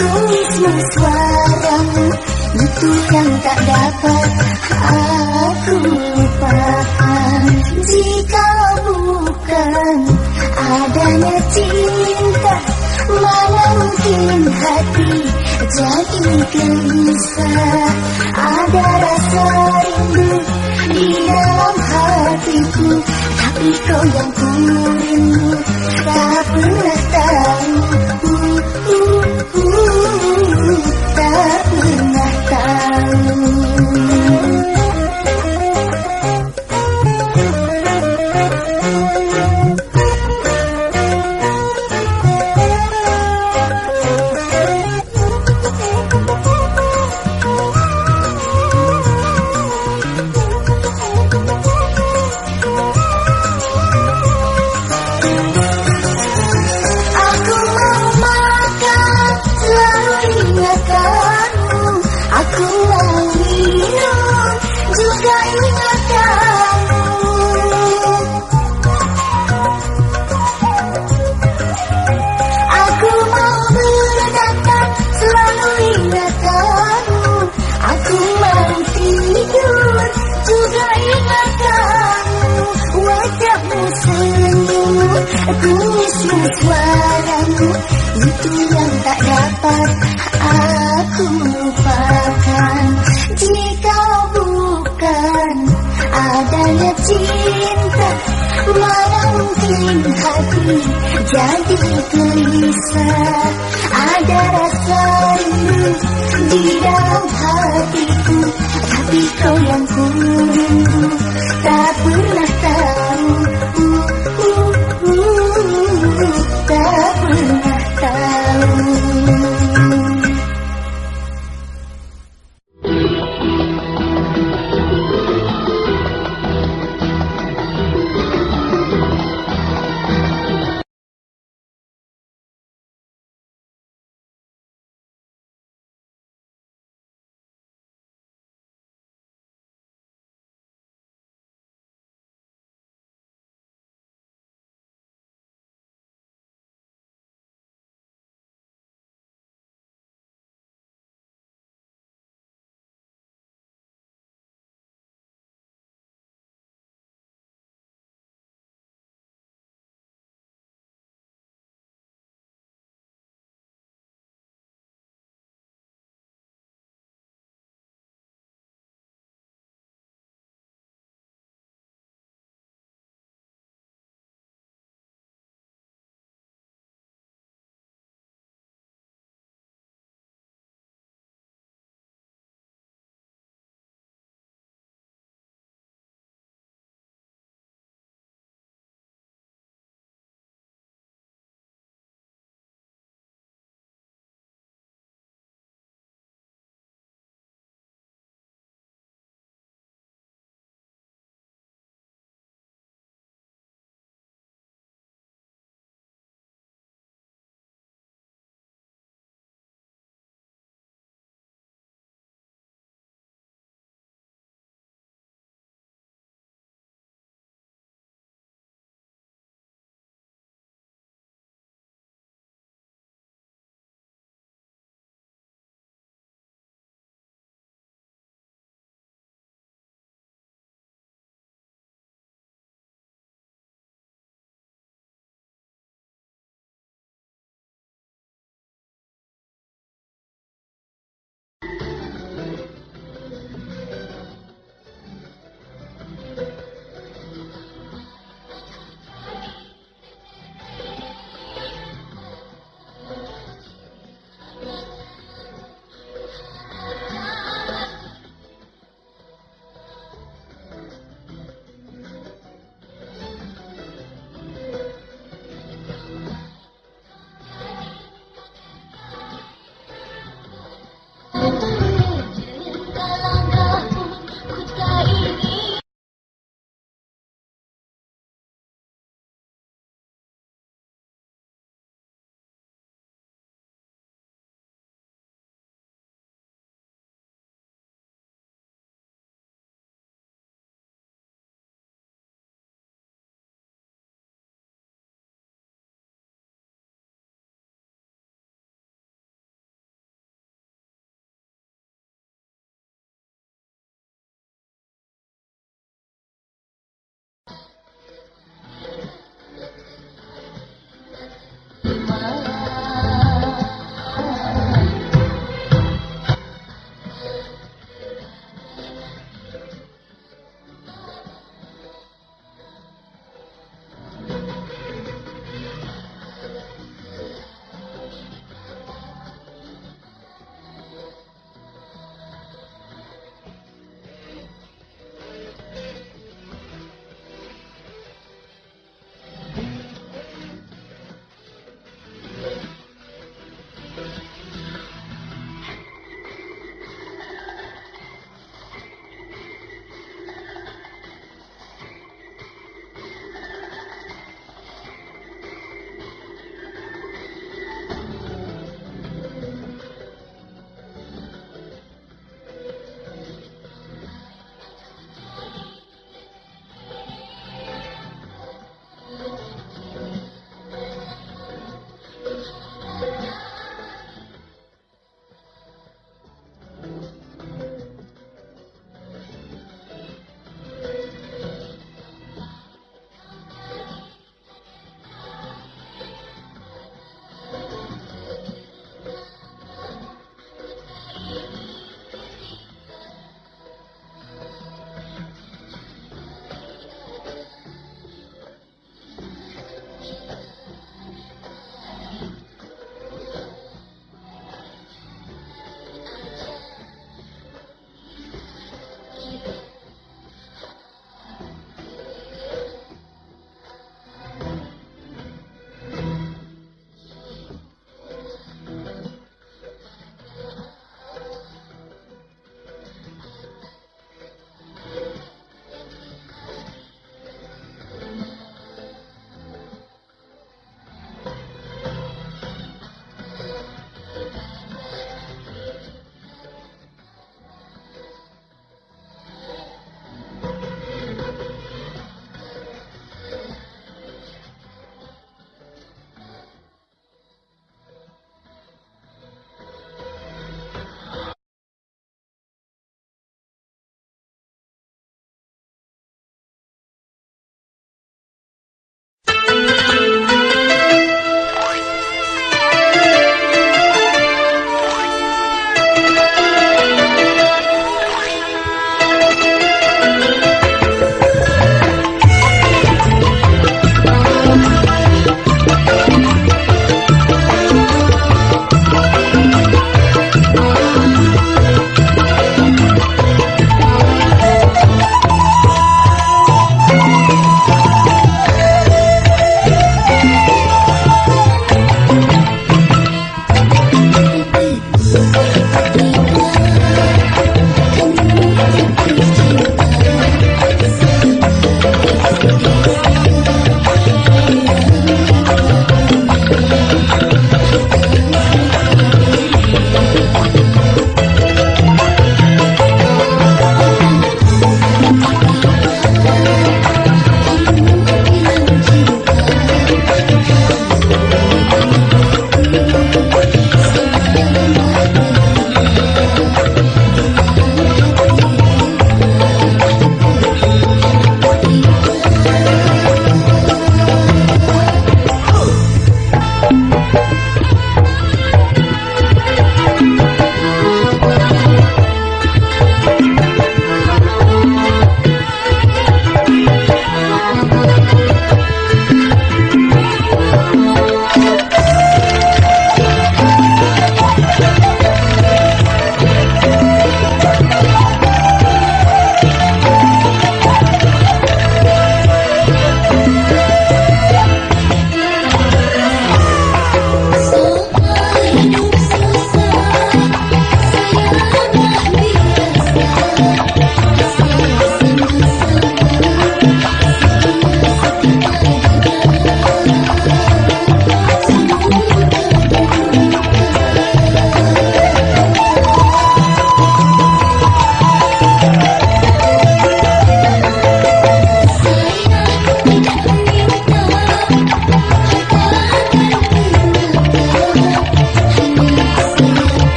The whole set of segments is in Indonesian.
Tulismu suaramu Itu yang tak dapat aku lupakan. Jika bukan adanya cinta Mana mungkin hati jadi gelisah? Ada rasa rindu di dalam hatiku Tapi kau yang ku rindu. Tak pernah tahu. ku tak pernah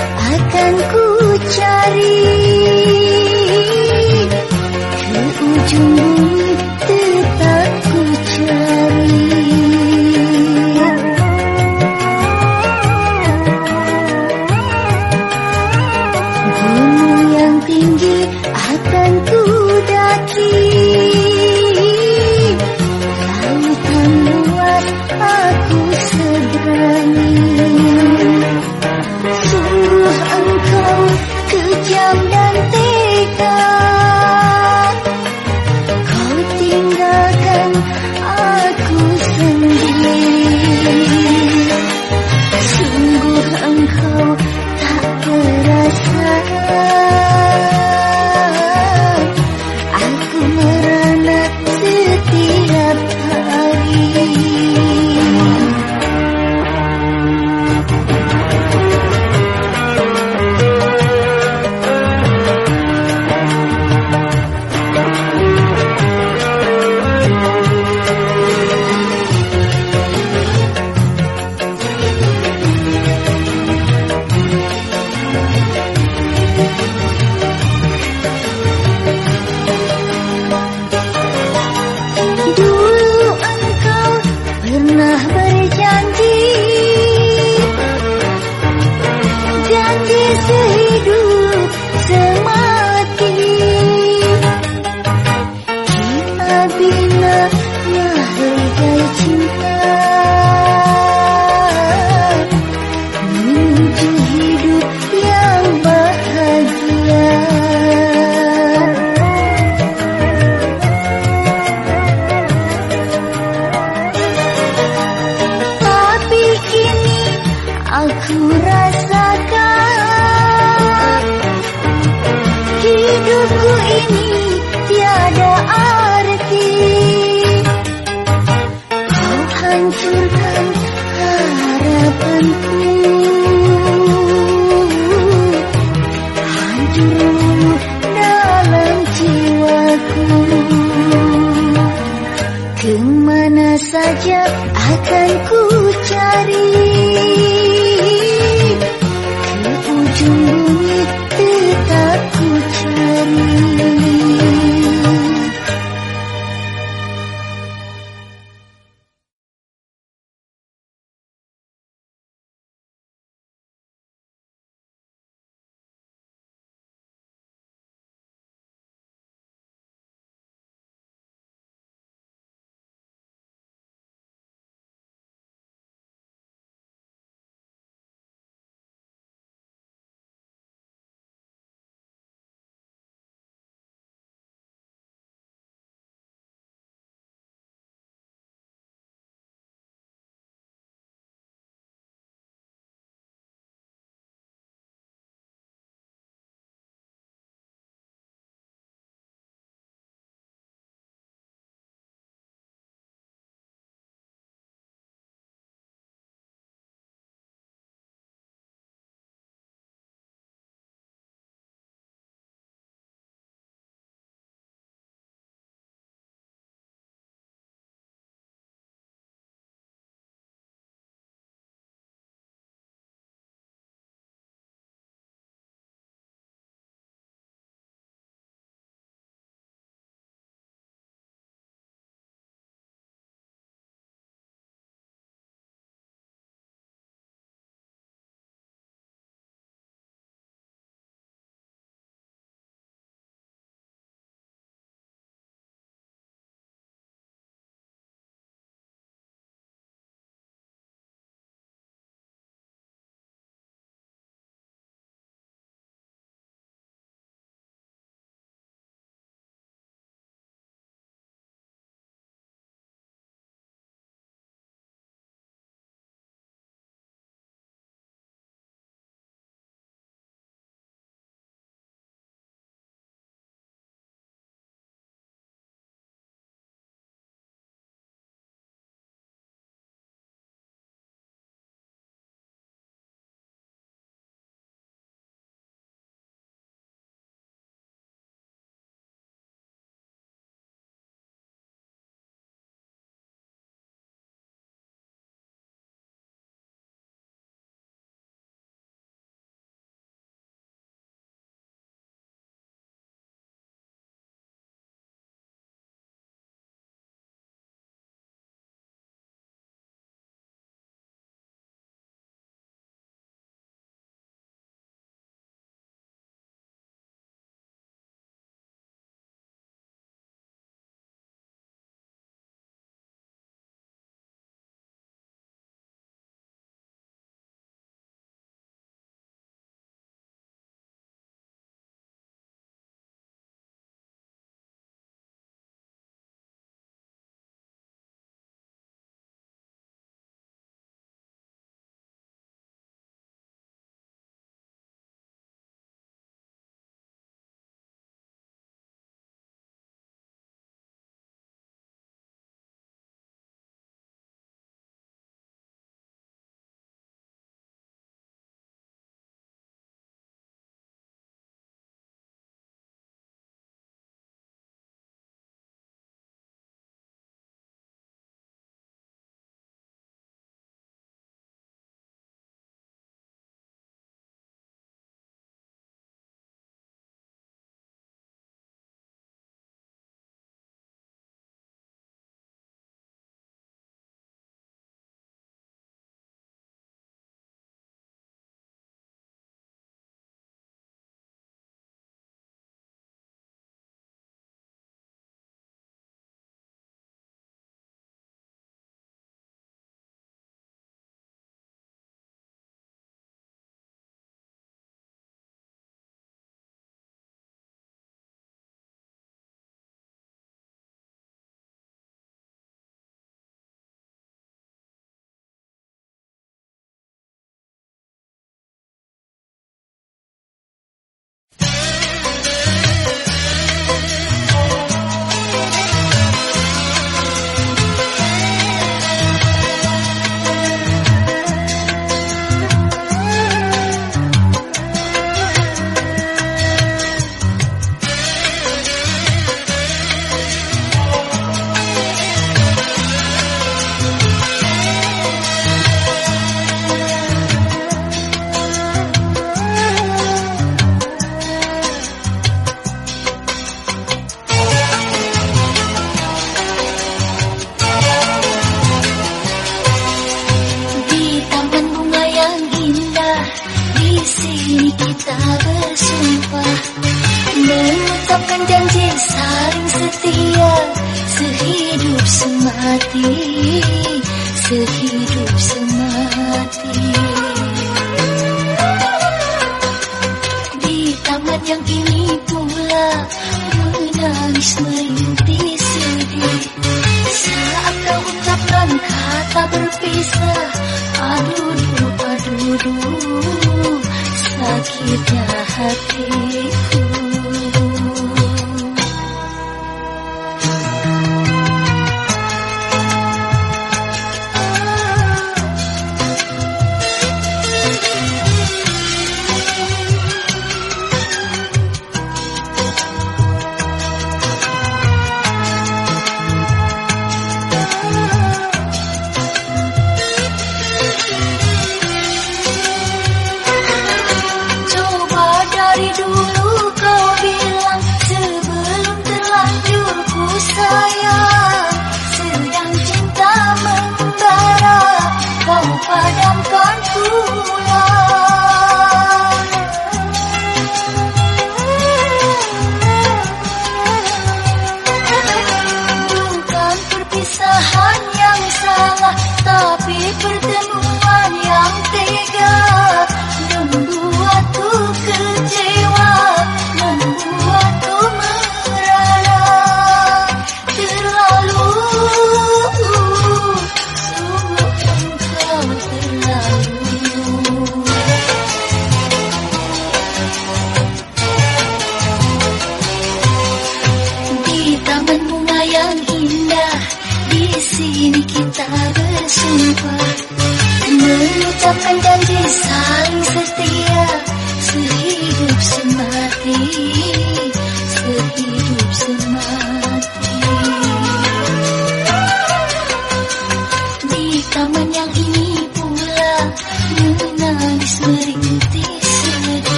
akan ku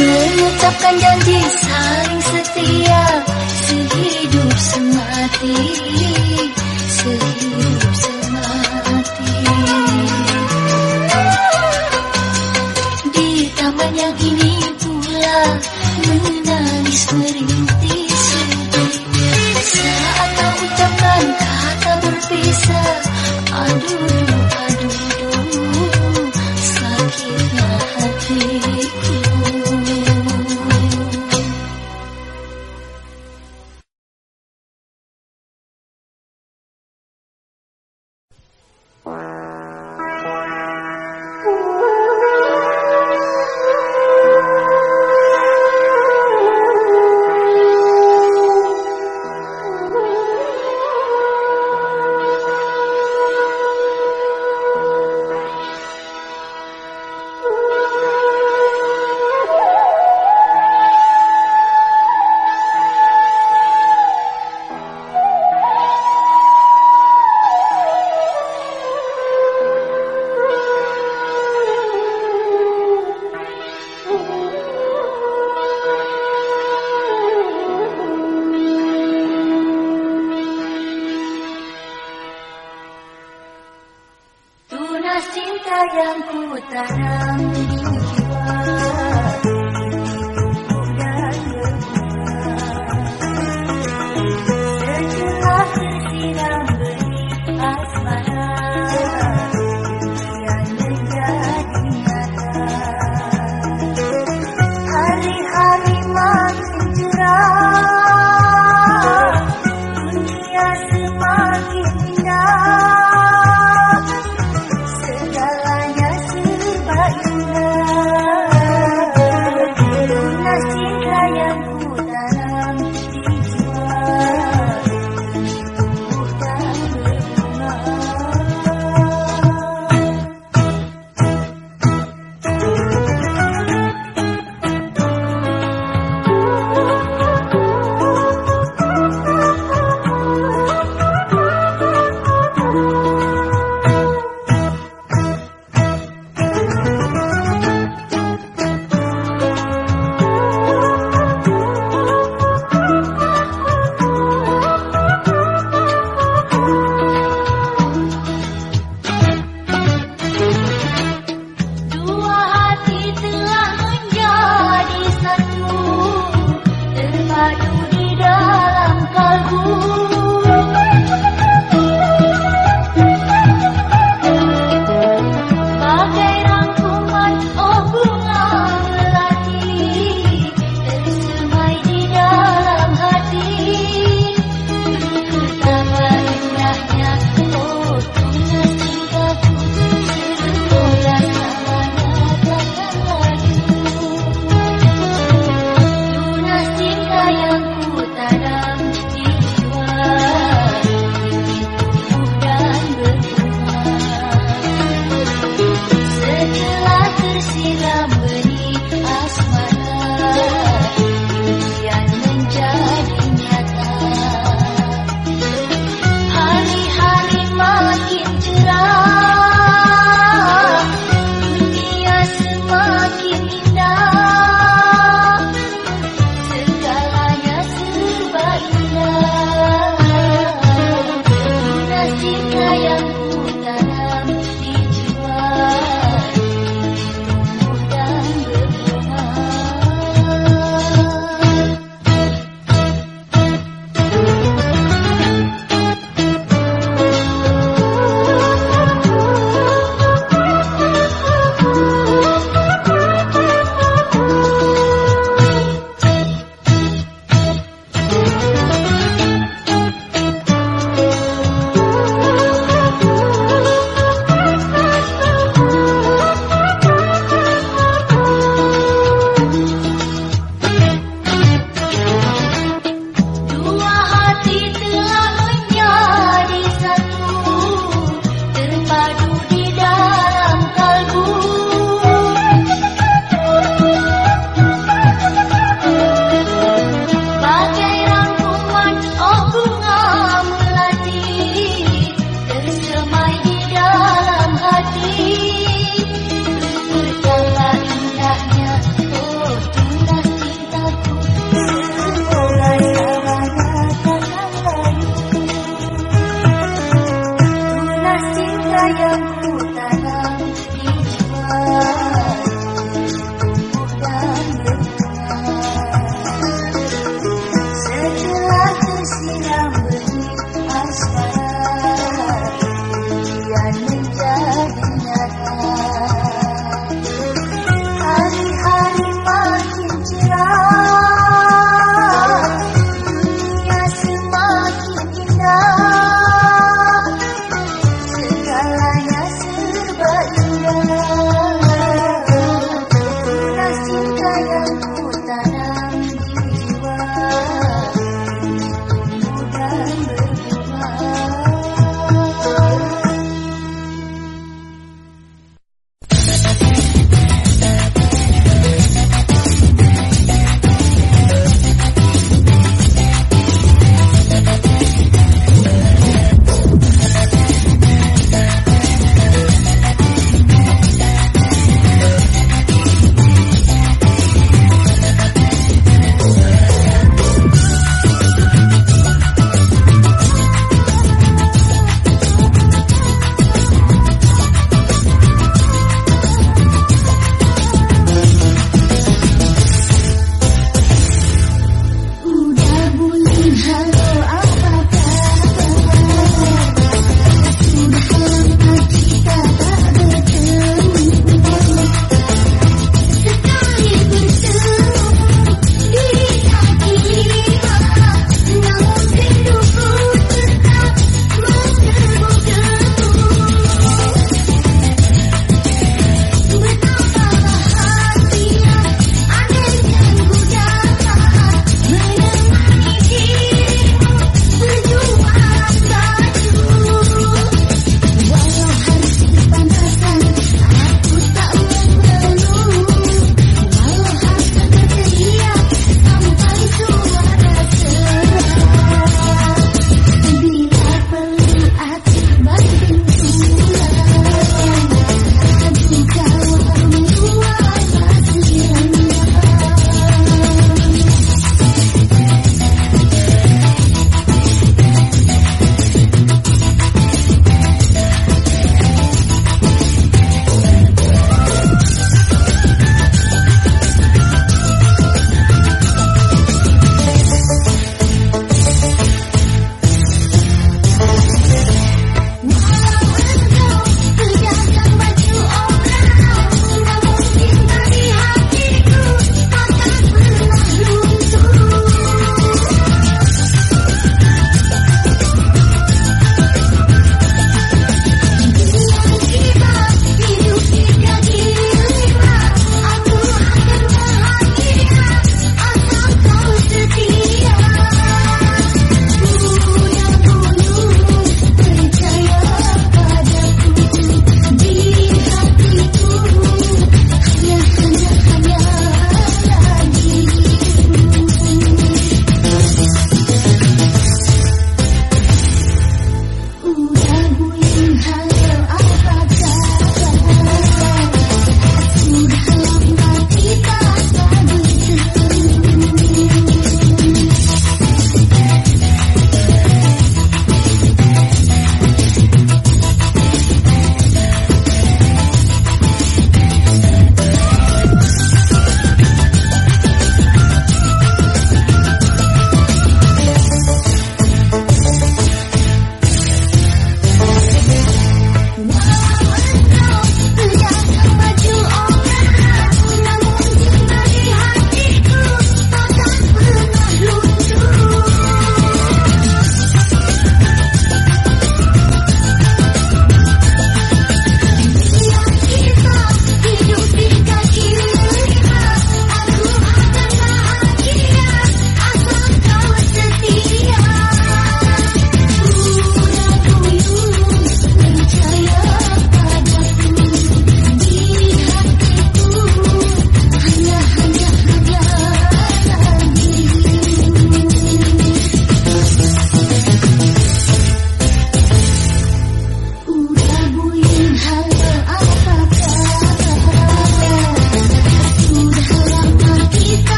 mengucapkan janji saling setia sehidup semati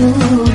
kau